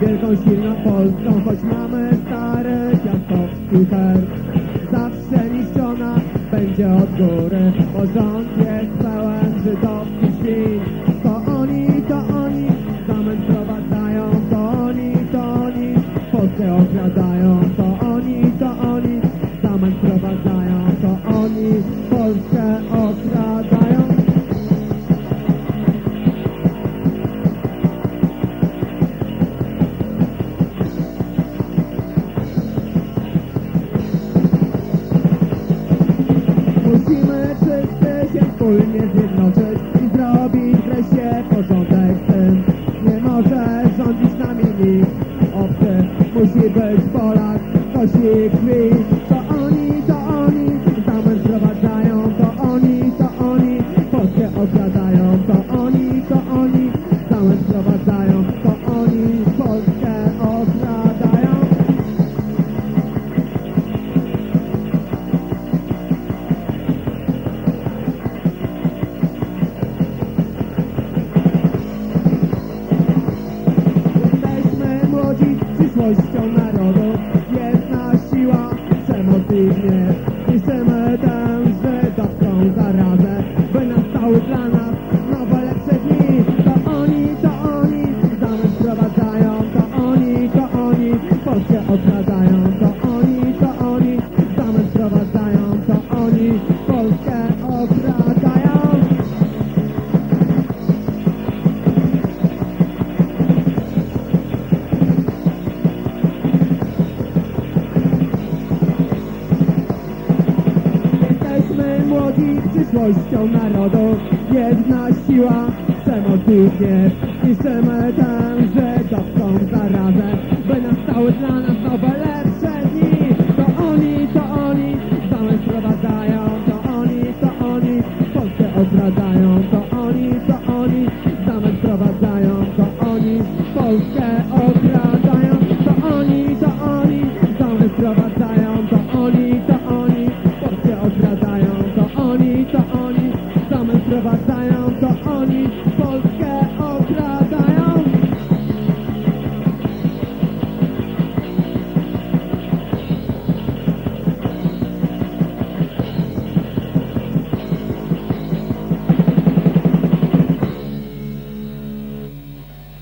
wielką silną Polską, choć mamy stare ciasto i her. Zawsze niszczona będzie od góry, bo rząd jest pełen żydowskich świn. Polskę okradają, to oni, to oni, zamęt prowadzają, to oni, Polskę okradają. Musimy wszyscy się wspólnie zjednoczyć i zrobić wreszcie porządek z tym. Nie może rządzić nami nikt obcy, musi być Polak, kosi krwi. To oni, to oni, zamęt prowadzają, to oni, to oni, Polskę okradają, to oni, to oni, zamęt prowadzają, przyszłością narodu Jedna siła, przemoc i gniew Niszczymy tę żydowską zarazę By nastały dla nas nowe lepsze dni. To oni, to oni, zamęt wprowadzają To oni, to oni, Polskę okradają Młodzi przyszłością narodu Jedna siła, przemoc i gniew Niszczymy tę żydowską zarazę By nastały dla nas nowe lepsze dni. To oni, to oni, zamęt wprowadzają To oni, to oni, Polskę okradają To oni, to oni, zamęt wprowadzają To oni, Polskę okradają Krishna.